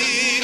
see